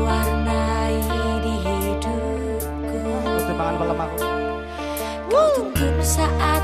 warnai di hidupku. Tunggu saat